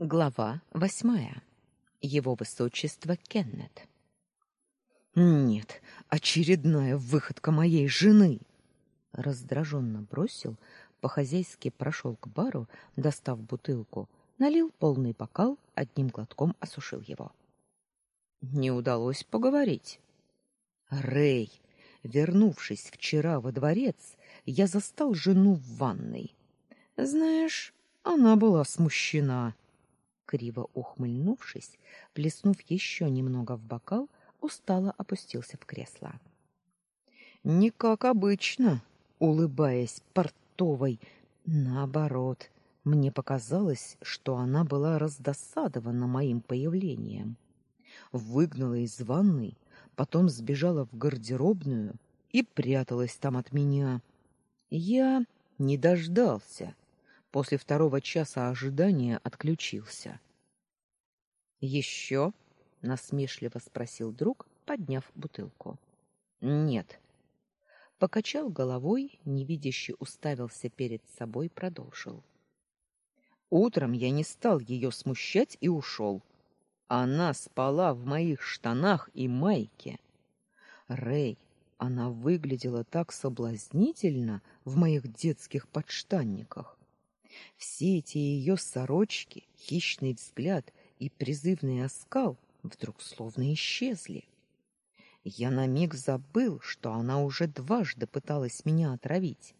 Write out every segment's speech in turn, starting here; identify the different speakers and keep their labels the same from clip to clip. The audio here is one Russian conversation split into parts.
Speaker 1: Глава восьмая. Его высочество Кеннет.
Speaker 2: Нет, очередная выходка моей жены. Раздраженно бросил, по-хозяйски прошел к бару, достав бутылку, налил полный бокал, одним глотком осушил его. Не удалось поговорить. Рей, вернувшись вчера во дворец, я застал жену в ванной. Знаешь, она была смущена криво ухмыльнувшись, плеснув еще немного в бокал, устало опустился в кресло. Не как обычно, улыбаясь портовой, наоборот, мне показалось, что она была раздосадована моим появлением. Выгнала из ванной, потом сбежала в гардеробную и пряталась там от меня. Я не дождался. После второго часа ожидания отключился. «Еще?» — насмешливо спросил друг, подняв бутылку. «Нет». Покачал головой, невидяще уставился перед собой, продолжил. Утром я не стал ее смущать и ушел. Она спала в моих штанах и майке. Рэй, она выглядела так соблазнительно в моих детских подштанниках. Все эти ее сорочки, хищный взгляд и призывный оскал вдруг словно исчезли. Я на миг забыл, что она уже дважды пыталась меня отравить.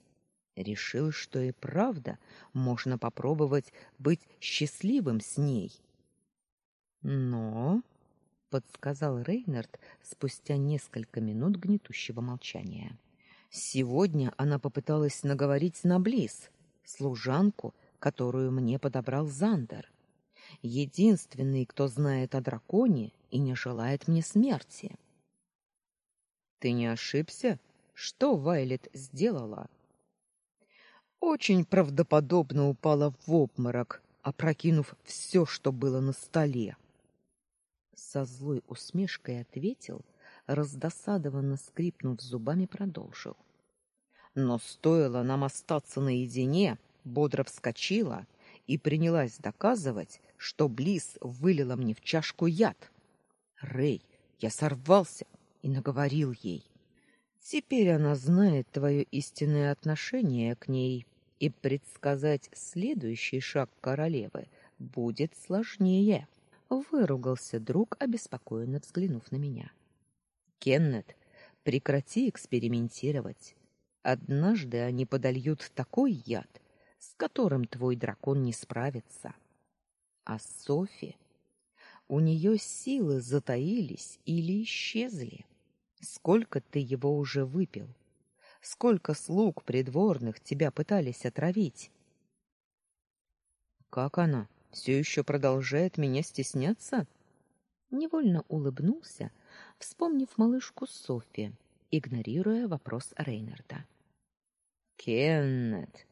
Speaker 2: Решил, что и правда можно попробовать быть счастливым с ней. Но, подсказал Рейнард спустя несколько минут гнетущего молчания. Сегодня она попыталась наговорить на Близ, служанку, которую мне подобрал Зандер единственный, кто знает о драконе и не желает мне смерти. Ты не ошибся? Что Вайлет сделала? Очень правдоподобно упала в обморок, опрокинув все, что было на столе. Со злой усмешкой ответил, раздосадованно скрипнув зубами, продолжил. Но стоило нам остаться наедине, бодро вскочила и принялась доказывать, что Близ вылила мне в чашку яд. Рей, я сорвался и наговорил ей. Теперь она знает твое истинное отношение к ней, и предсказать следующий шаг королевы будет сложнее. Выругался друг, обеспокоенно взглянув на меня. Кеннет, прекрати экспериментировать. Однажды они подольют такой яд, с которым твой дракон не справится. А Софи? У нее силы затаились или исчезли. Сколько ты его уже выпил? Сколько слуг придворных тебя пытались отравить? Как она? Все еще продолжает меня стесняться? Невольно улыбнулся, вспомнив малышку Софи, игнорируя вопрос Рейнарда. Кеннет,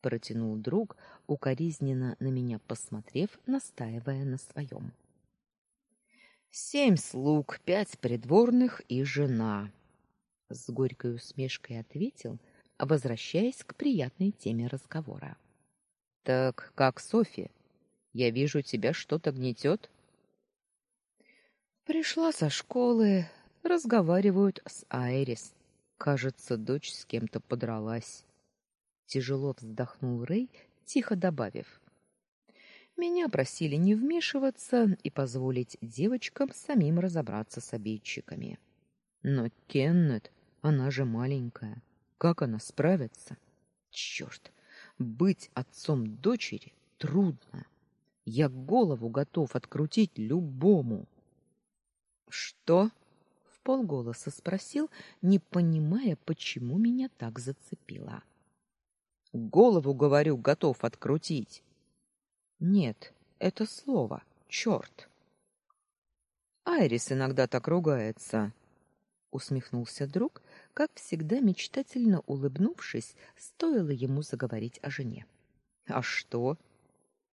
Speaker 2: протянул друг, укоризненно на меня посмотрев, настаивая на своем. Семь слуг, пять придворных и жена, с горькой усмешкой ответил, возвращаясь к приятной теме разговора. Так как Софи? Я вижу, тебя что-то гнетет?» Пришла со школы, разговаривают с Айрис. Кажется, дочь с кем-то подралась. Тяжело вздохнул Рей, тихо добавив: Меня просили не вмешиваться и позволить девочкам самим разобраться с обидчиками. Но Кеннет, она же маленькая, как она справится? Черт, быть отцом дочери трудно. Я голову готов открутить любому. Что? В полголоса спросил, не понимая, почему меня так зацепило. Голову, говорю, готов открутить. Нет, это слово. Черт. Айрис иногда так ругается, усмехнулся друг, как всегда мечтательно улыбнувшись, стоило ему заговорить о жене. А что?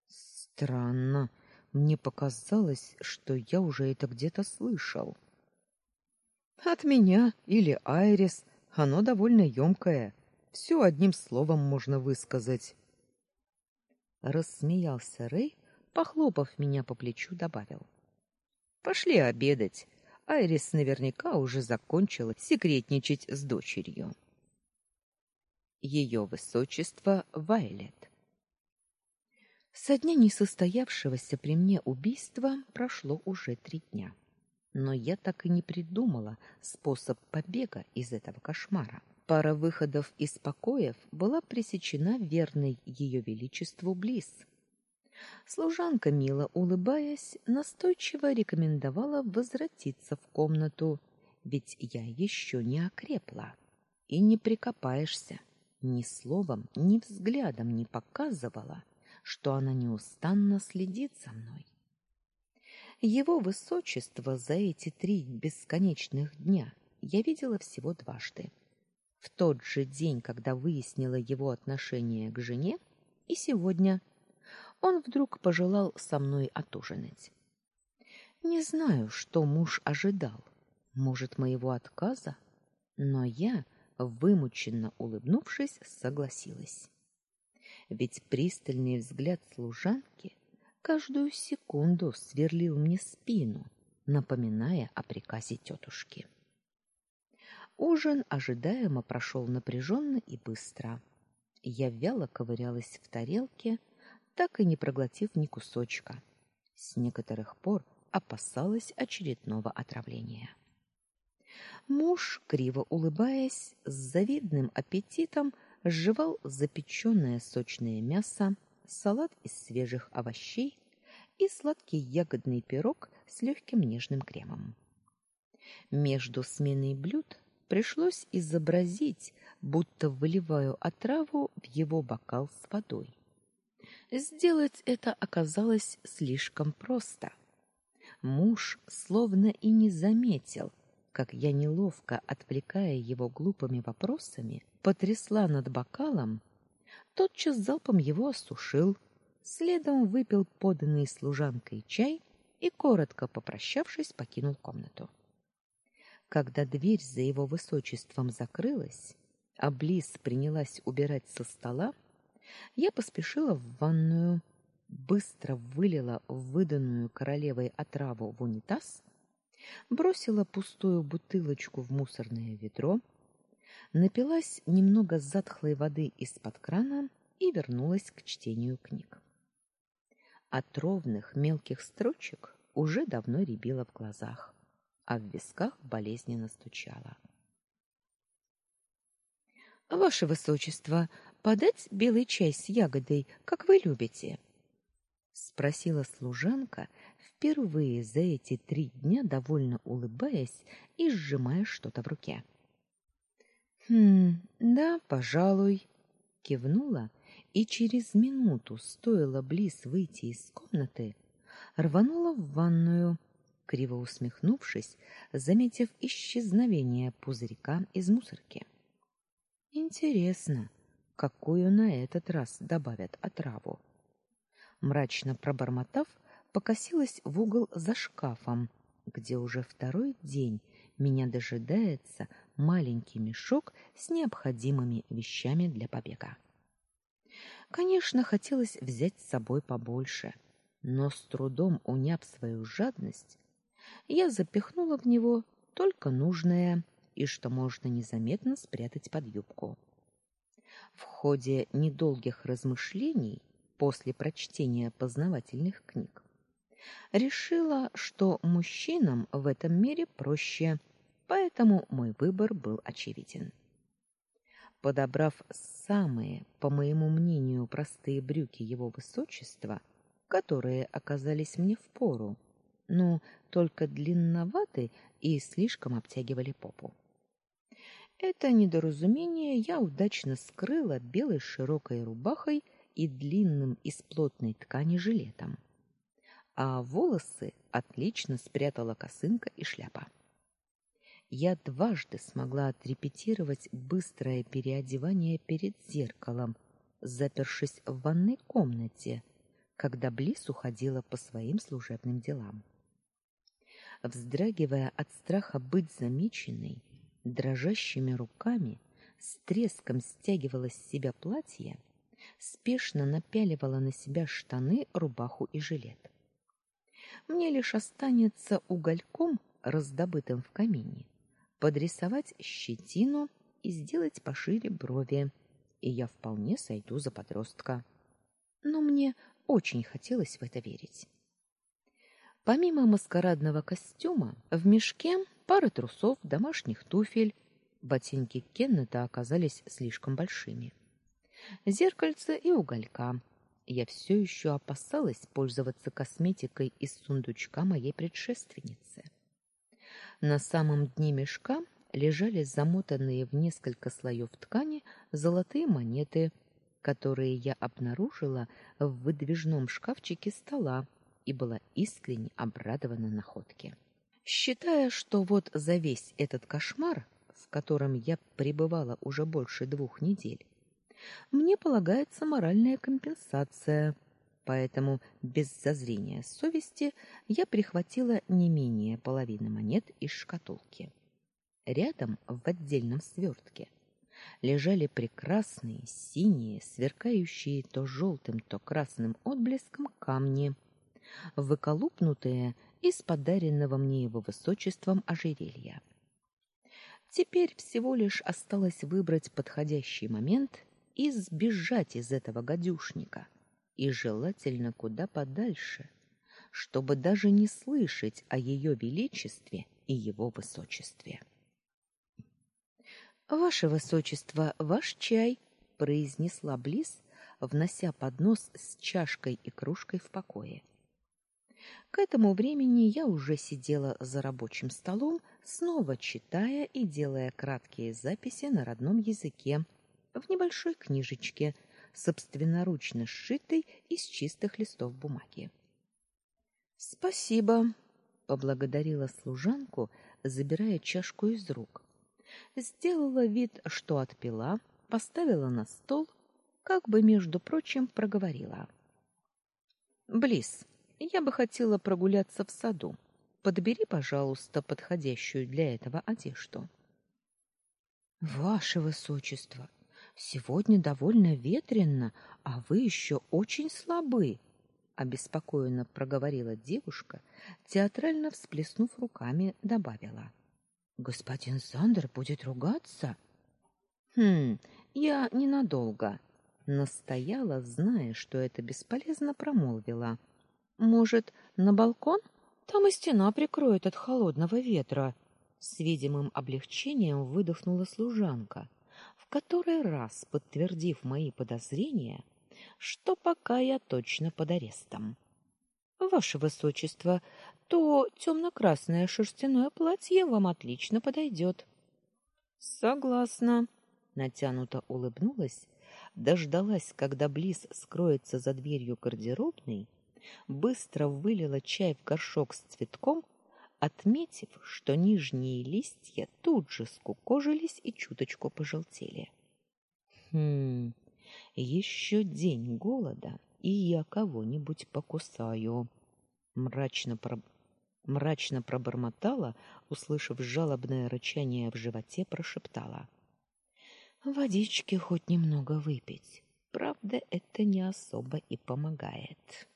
Speaker 2: Странно. Мне показалось, что я уже это где-то слышал. От меня или Айрис, оно довольно ёмкое. Все одним словом можно высказать. Рассмеялся Рэй, похлопав меня по плечу, добавил: "Пошли обедать. Айрис наверняка уже закончила секретничать с дочерью". Ее высочество Вайлет. Со дня несостоявшегося при мне убийства прошло уже три дня. Но я так и не придумала способ побега из этого кошмара. Пара выходов из покоев была пресечена верной ее величеству Близ. Служанка, мило улыбаясь, настойчиво рекомендовала возвратиться в комнату, ведь я еще не окрепла. И не прикопаешься, ни словом, ни взглядом не показывала, что она неустанно следит за мной. Его высочество за эти три бесконечных дня я видела всего дважды. В тот же день, когда выяснила его отношение к жене, и сегодня – он вдруг пожелал со мной отужинать. Не знаю, что муж ожидал. Может, моего отказа, но я, вымученно улыбнувшись, согласилась. Ведь пристальный взгляд служанки каждую секунду сверлил мне спину, напоминая о приказе тетушки. Ужин ожидаемо прошел напряженно и быстро. Я вяло ковырялась в тарелке, так и не проглотив ни кусочка. С некоторых пор опасалась очередного отравления. Муж, криво улыбаясь, с завидным аппетитом жевал запеченное сочное мясо, салат из свежих овощей и сладкий ягодный пирог с легким нежным кремом. Между сменой блюд пришлось изобразить, будто выливаю отраву в его бокал с водой. Сделать это оказалось слишком просто. Муж словно и не заметил, как я неловко, отвлекая его глупыми вопросами, потрясла над бокалом, тотчас залпом его осушил, следом выпил поданный служанкой чай и, коротко попрощавшись, покинул комнату. Когда дверь за его высочеством закрылась, а Близ принялась убирать со стола, я поспешила в ванную, быстро вылила выданную королевой отраву в унитаз, бросила пустую бутылочку в мусорное ведро, напилась немного затхлой воды из-под крана и вернулась к чтению книг. От ровных мелких строчек уже давно рябило в глазах, а в висках болезненно стучало. Ваше высочество, подать белый чай с ягодой, как вы любите? спросила служанка, впервые за эти три дня довольно улыбаясь и сжимая что-то в руке. Хм, да, пожалуй, кивнула, и через минуту, стоило Близ выйти из комнаты, рванула в ванную, криво усмехнувшись, заметив исчезновение пузырька из мусорки. Интересно, какую на этот раз добавят отраву. Мрачно пробормотав, покосилась в угол за шкафом, где уже второй день меня дожидается маленький мешок с необходимыми вещами для побега. Конечно, хотелось взять с собой побольше, но с трудом уняв свою жадность, я запихнула в него только нужное и что можно незаметно спрятать под юбку. В ходе недолгих размышлений после прочтения познавательных книг решила, что мужчинам в этом мире проще, поэтому мой выбор был очевиден. Подобрав самые, по моему мнению, простые брюки его высочества, которые оказались мне впору, но только длинноваты и слишком обтягивали попу. Это недоразумение я удачно скрыла белой широкой рубахой и длинным из плотной ткани жилетом. А волосы отлично спрятала косынка и шляпа. Я дважды смогла отрепетировать быстрое переодевание перед зеркалом, запершись в ванной комнате, когда Близ уходила по своим служебным делам. Вздрагивая от страха быть замеченной, дрожащими руками с треском стягивала с себя платье, спешно напяливала на себя штаны, рубаху и жилет. Мне лишь останется угольком, раздобытым в камине, подрисовать щетину и сделать пошире брови, и я вполне сойду за подростка. Но мне очень хотелось в это верить. Помимо маскарадного костюма, в мешке пара трусов, домашних туфель, ботинки Кеннета оказались слишком большими. Зеркальце и уголька. Я все еще опасалась пользоваться косметикой из сундучка моей предшественницы. На самом дне мешка лежали замотанные в несколько слоев ткани золотые монеты, которые я обнаружила в выдвижном шкафчике стола и была искренне обрадована находке. Считая, что вот за весь этот кошмар, в котором я пребывала уже больше двух недель, мне полагается моральная компенсация, поэтому без зазрения совести я прихватила не менее половины монет из шкатулки. Рядом в отдельном свертке лежали прекрасные синие, сверкающие то желтым, то красным отблеском камни — выколупнутые из подаренного мне его высочеством ожерелья. Теперь всего лишь осталось выбрать подходящий момент и сбежать из этого гадюшника, и желательно куда подальше, чтобы даже не слышать о ее величестве и его высочестве. Ваше высочество, ваш чай, произнесла Близ, внося поднос с чашкой и кружкой в покое. К этому времени я уже сидела за рабочим столом, снова читая и делая краткие записи на родном языке в небольшой книжечке, собственноручно сшитой из чистых листов бумаги. Спасибо, поблагодарила служанку, забирая чашку из рук. Сделала вид, что отпила, поставила на стол, как бы между прочим проговорила: "Близ, я бы хотела прогуляться в саду. Подбери, пожалуйста, подходящую для этого одежду. Ваше высочество, сегодня довольно ветрено, а вы еще очень слабы, обеспокоенно проговорила девушка, театрально всплеснув руками, добавила: Господин Сандер будет ругаться. Хм, я ненадолго, настояла, зная, что это бесполезно, промолвила. Может, на балкон? Там и стена прикроет от холодного ветра. С видимым облегчением выдохнула служанка, в который раз подтвердив мои подозрения, что пока я точно под арестом. Ваше высочество, то темно-красное шерстяное платье вам отлично подойдет. Согласна, натянуто улыбнулась, дождалась, когда Близ скроется за дверью гардеробной быстро вылила чай в горшок с цветком, отметив, что нижние листья тут же скукожились и чуточку пожелтели. Хм. еще день голода, и я кого-нибудь покусаю. Мрачно про мрачно пробормотала, услышав жалобное рычание в животе, прошептала: "Водички хоть немного выпить. Правда, это не особо и помогает".